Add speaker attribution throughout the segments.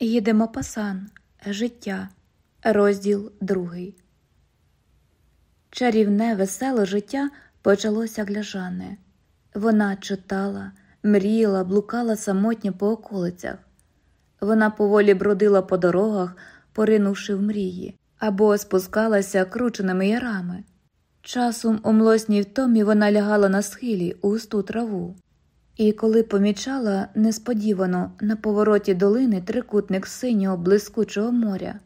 Speaker 1: Їдемо пасан, життя, розділ другий. Чарівне, веселе життя почалося для Жани. Вона читала, мріяла, блукала самотньо по околицях. Вона поволі бродила по дорогах, поринувши в мрії, або спускалася крученими ярами. Часом у млосній втомі вона лягала на схилі у густу траву. І коли помічала несподівано на повороті долини трикутник синього блискучого моря,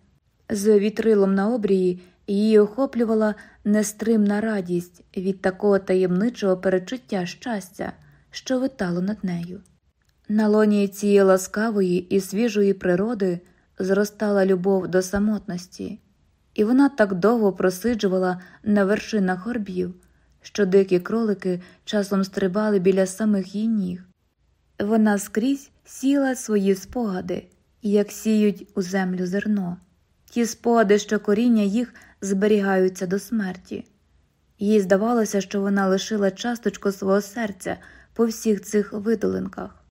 Speaker 1: з вітрилом на обрії її охоплювала нестримна радість від такого таємничого перечуття щастя, що витало над нею. На лоні цієї ласкавої і свіжої природи зростала любов до самотності, і вона так довго просиджувала на вершинах горбів що дикі кролики часом стрибали біля самих її ніг. Вона скрізь сіла свої спогади, як сіють у землю зерно, ті спогади, що коріння їх зберігаються до смерті. Їй здавалося, що вона лишила часточку свого серця по всіх цих видолинках.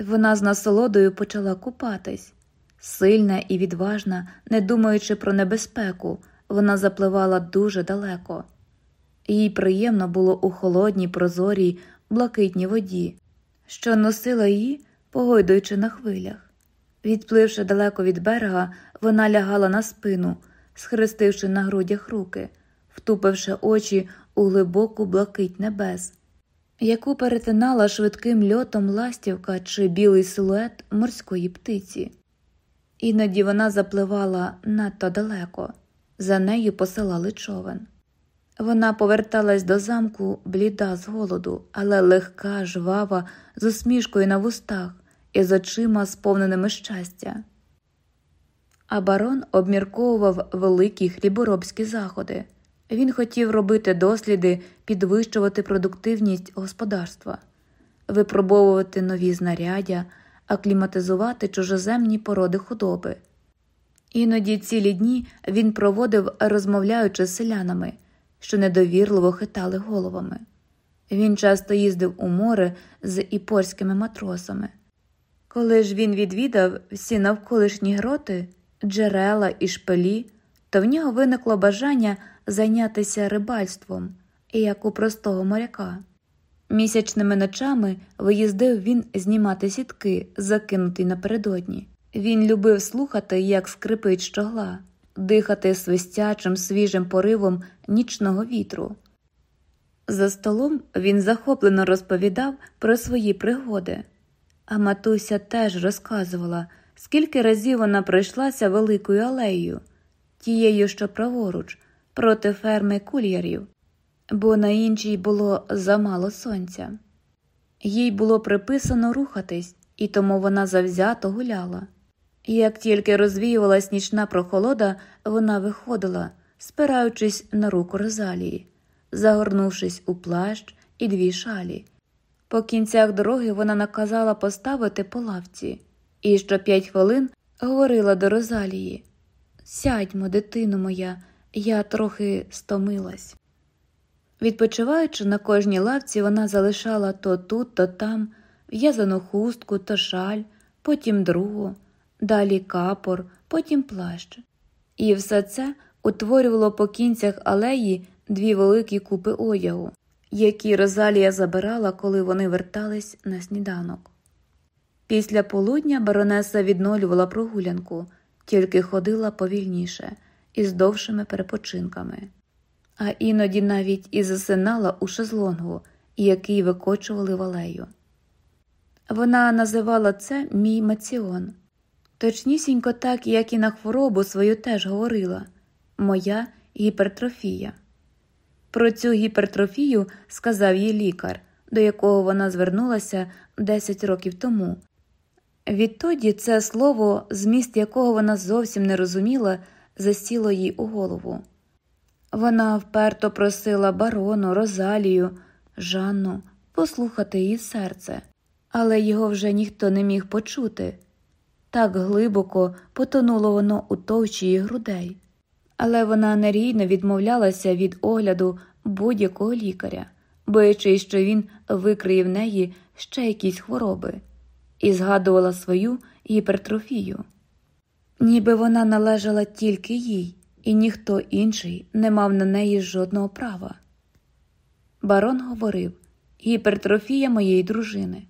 Speaker 1: Вона з насолодою почала купатись. Сильна і відважна, не думаючи про небезпеку, вона запливала дуже далеко. Їй приємно було у холодній, прозорій, блакитній воді, що носила її, погойдуючи на хвилях. Відпливши далеко від берега, вона лягала на спину, схрестивши на грудях руки, втупивши очі у глибоку блакить небес, яку перетинала швидким льотом ластівка чи білий силует морської птиці. Іноді вона запливала надто далеко, за нею посилали човен. Вона поверталась до замку бліда з голоду, але легка, жвава, з усмішкою на вустах і з очима, сповненими щастя. А барон обмірковував великі хліборобські заходи. Він хотів робити досліди, підвищувати продуктивність господарства, випробовувати нові знаряддя, акліматизувати чужоземні породи худоби. Іноді цілі дні він проводив, розмовляючи з селянами що недовірливо хитали головами. Він часто їздив у море з іпорськими матросами. Коли ж він відвідав всі навколишні гроти, джерела і шпилі, то в нього виникло бажання зайнятися рибальством, як у простого моряка. Місячними ночами виїздив він знімати сітки, закинуті напередодні. Він любив слухати, як скрипить щогла дихати свистячим свіжим поривом нічного вітру. За столом він захоплено розповідав про свої пригоди, а матуся теж розказувала, скільки разів вона пройшлася великою алеєю, тією, що праворуч, проти ферми кульярів, бо на іншій було замало сонця. Їй було приписано рухатись, і тому вона завзято гуляла. Як тільки розвіювалась нічна прохолода, вона виходила, спираючись на руку Розалії, загорнувшись у плащ і дві шалі. По кінцях дороги вона наказала поставити по лавці і що п'ять хвилин говорила до Розалії Сядьмо, дитино моя, я трохи стомилась. Відпочиваючи на кожній лавці, вона залишала то тут, то там в'язану хустку, то шаль, потім другу далі капор, потім плащ. І все це утворювало по кінцях алеї дві великі купи одягу, які Розалія забирала, коли вони вертались на сніданок. Після полудня баронеса відновлювала прогулянку, тільки ходила повільніше і з довшими перепочинками, а іноді навіть і засинала у шезлонгу, який викочували в алею. Вона називала це мій маціон. Точнісінько так, як і на хворобу свою теж говорила моя гіпертрофія. Про цю гіпертрофію сказав їй лікар, до якого вона звернулася 10 років тому. Відтоді це слово, зміст якого вона зовсім не розуміла, засіло їй у голову. Вона вперто просила барону, Розалію, Жанну послухати її серце, але його вже ніхто не міг почути. Так глибоко потонуло воно у товчі її грудей, але вона нерійно відмовлялася від огляду будь-якого лікаря, боячись, що він викриє в неї ще якісь хвороби, і згадувала свою гіпертрофію. ніби вона належала тільки їй, і ніхто інший не мав на неї жодного права. Барон говорив гіпертрофія моєї дружини,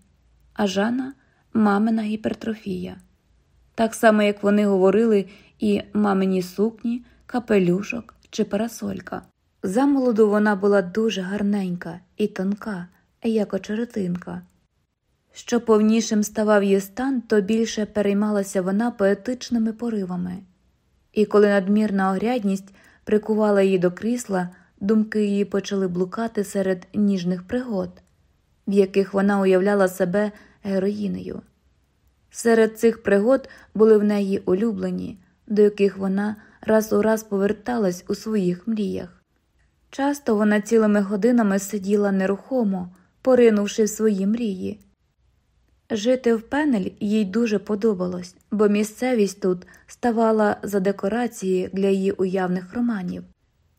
Speaker 1: а Жанна мамина гіпертрофія. Так само, як вони говорили і мамині сукні, капелюшок чи парасолька. Замолоду вона була дуже гарненька і тонка, як очеретинка. Що повнішим ставав її стан, то більше переймалася вона поетичними поривами, і коли надмірна огрядність прикувала її до крісла, думки її почали блукати серед ніжних пригод, в яких вона уявляла себе героїнею. Серед цих пригод були в неї улюблені, до яких вона раз у раз поверталась у своїх мріях. Часто вона цілими годинами сиділа нерухомо, поринувши в свої мрії. Жити в пенель їй дуже подобалось, бо місцевість тут ставала за декорації для її уявних романів,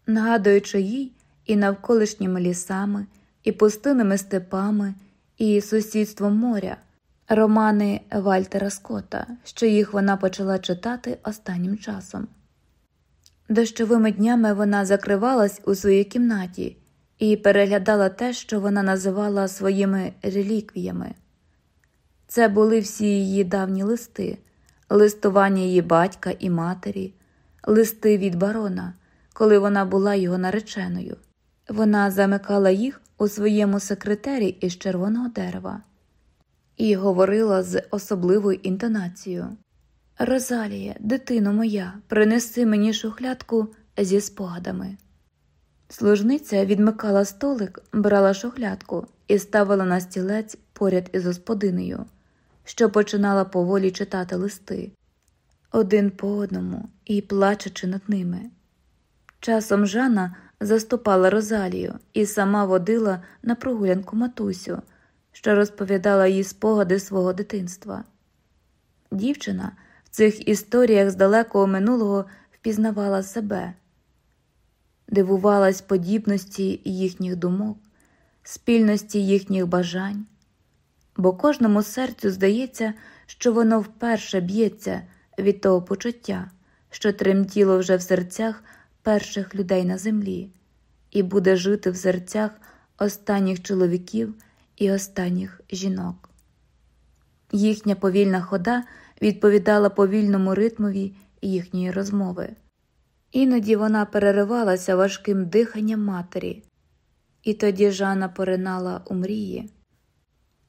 Speaker 1: нагадуючи їй і навколишніми лісами, і пустинними степами, і сусідством моря, романи Вальтера Скотта, що їх вона почала читати останнім часом. Дощовими днями вона закривалась у своїй кімнаті і переглядала те, що вона називала своїми реліквіями. Це були всі її давні листи, листування її батька і матері, листи від барона, коли вона була його нареченою. Вона замикала їх у своєму секретері із червоного дерева і говорила з особливою інтонацією. Розалія, дитино моя, принеси мені шухлядку зі спогадами. Служниця відмикала столик, брала шухлядку і ставила на стілець поряд із господинею, що починала поволі читати листи один по одному і плачучи над ними. Часом Жанна заступала Розалію і сама водила на прогулянку матусю, що розповідала їй спогади свого дитинства. Дівчина цих історіях з далекого минулого впізнавала себе, дивувалась подібності їхніх думок, спільності їхніх бажань, бо кожному серцю здається, що воно вперше б'ється від того почуття, що тремтіло вже в серцях перших людей на землі, і буде жити в серцях останніх чоловіків і останніх жінок. Їхня повільна хода відповідала повільному ритмові їхньої розмови. Іноді вона переривалася важким диханням матері, і тоді Жанна поринала у мрії.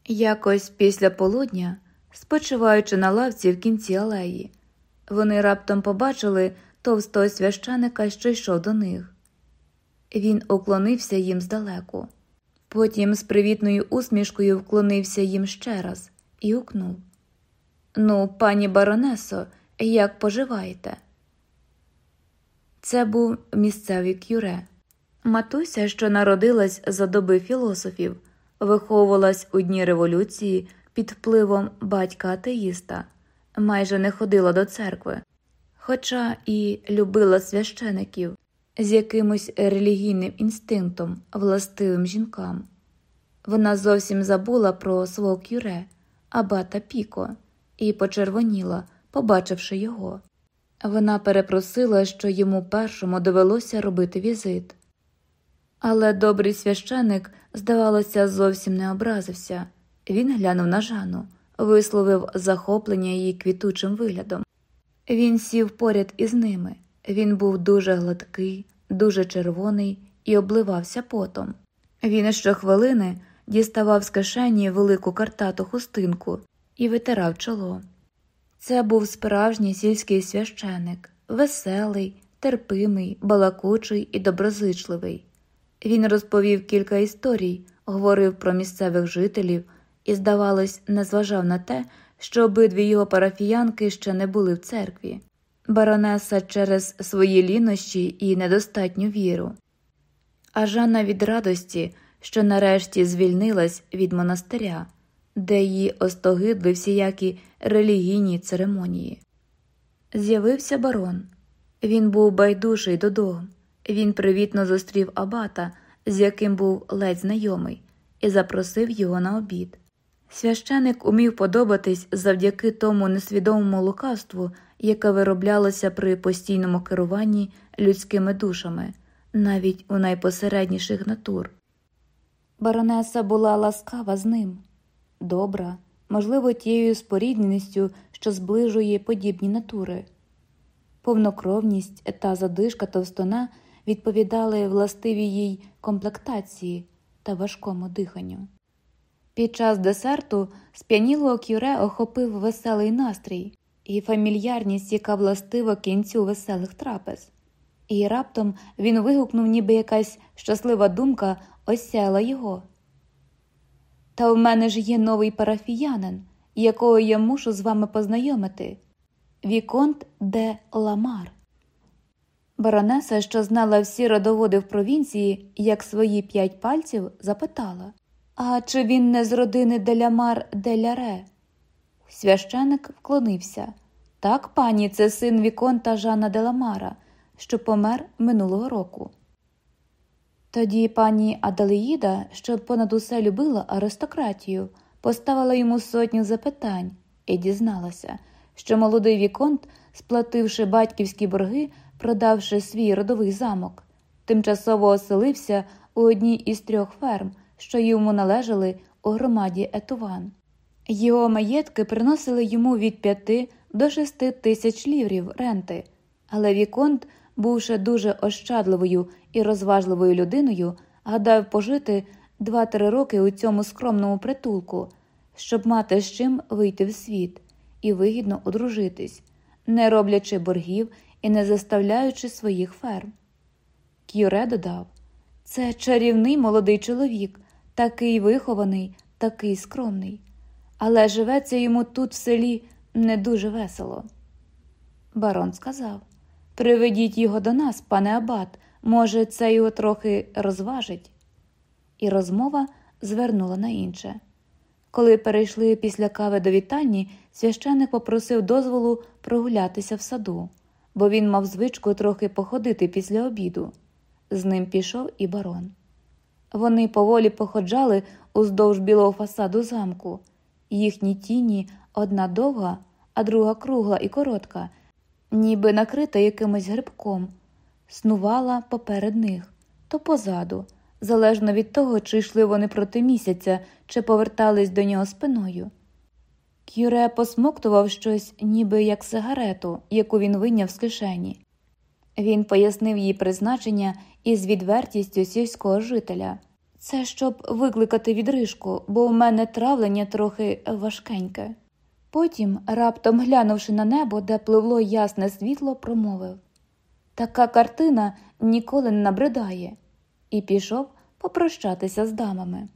Speaker 1: Якось після полудня, спочиваючи на лавці в кінці алеї, вони раптом побачили товстого священика, що йшов до них. Він уклонився їм здалеку, потім з привітною усмішкою вклонився їм ще раз і укнув Ну, пані баронесо, як поживаєте? Це був місцевий кюре. Матуся, що народилась за доби філософів, виховувалась у дні революції під впливом батька атеїста, майже не ходила до церкви, хоча і любила священиків з якимось релігійним інстинктом, властивим жінкам. Вона зовсім забула про свого кюре, абата Піко, і почервоніла, побачивши його. Вона перепросила, що йому першому довелося робити візит. Але добрий священик, здавалося, зовсім не образився. Він глянув на Жанну, висловив захоплення її квітучим виглядом. Він сів поряд із ними. Він був дуже гладкий, дуже червоний і обливався потом. Він щохвилини діставав з кишені велику картату хустинку і витирав чоло. Це був справжній сільський священик, веселий, терпимий, балакучий і доброзичливий. Він розповів кілька історій, говорив про місцевих жителів і, здавалось, не зважав на те, що обидві його парафіянки ще не були в церкві. Баронеса через свої лінощі і недостатню віру. А Жанна від радості, що нарешті звільнилась від монастиря, де її остогидли всіякі релігійні церемонії. З'явився барон. Він був байдужий додому. Він привітно зустрів абата, з яким був ледь знайомий, і запросив його на обід. Священик умів подобатись завдяки тому несвідомому лукавству, яке вироблялося при постійному керуванні людськими душами, навіть у найпосередніших натур. Баронеса була ласкава з ним, добра, можливо, тією спорідненістю, що зближує подібні натури. Повнокровність та задишка товстона відповідали властивій їй комплектації та важкому диханню. Під час десерту сп'янілого кюре охопив веселий настрій і фамільярність, яка властива кінцю веселих трапез, і раптом він вигукнув, ніби якась щаслива думка осяяла його. Та в мене ж є новий парафіянин, якого я мушу з вами познайомити Віконт де Ламар. Баронеса, що знала всі родоводи в провінції, як свої п'ять пальців, запитала А чи він не з родини Делямар Деляре? Священик вклонився. Так, пані, це син Віконта Жана Деламара, що помер минулого року. Тоді пані Аделеїда, що понад усе любила аристократію, поставила йому сотню запитань і дізналася, що молодий Віконт, сплативши батьківські борги, продавши свій родовий замок, тимчасово оселився у одній із трьох ферм, що йому належали у громаді Етуван. Його маєтки приносили йому від п'яти до шести тисяч ліврів ренти, але Віконт, бувши дуже ощадливою і розважливою людиною, гадав пожити два-три роки у цьому скромному притулку, щоб мати з чим вийти в світ і вигідно одружитись, не роблячи боргів і не заставляючи своїх ферм. К'юре додав це чарівний молодий чоловік, такий вихований, такий скромний, але живеться йому тут в селі не дуже весело. Барон сказав Приведіть його до нас, пане Абат, може, це його трохи розважить. І розмова звернула на інше. Коли перейшли після кави до вітальні, священник попросив дозволу прогулятися в саду, бо він мав звичку трохи походити після обіду. З ним пішов і барон. Вони поволі походжали уздовж білого фасаду замку, їхні тіні одна довга, а друга кругла і коротка, ніби накрита якимось грибком, снувала поперед них то позаду, залежно від того, чи йшли вони проти місяця, чи повертались до нього спиною. Кюре посмоктував щось, ніби як сигарету, яку він вийняв з кишені. Він пояснив її призначення із відвертістю сільського жителя. Це щоб викликати відрижку, бо у мене травлення трохи важкеньке. Потім, раптом глянувши на небо, де пливло ясне світло, промовив Така картина ніколи не набридає, і пішов попрощатися з дамами.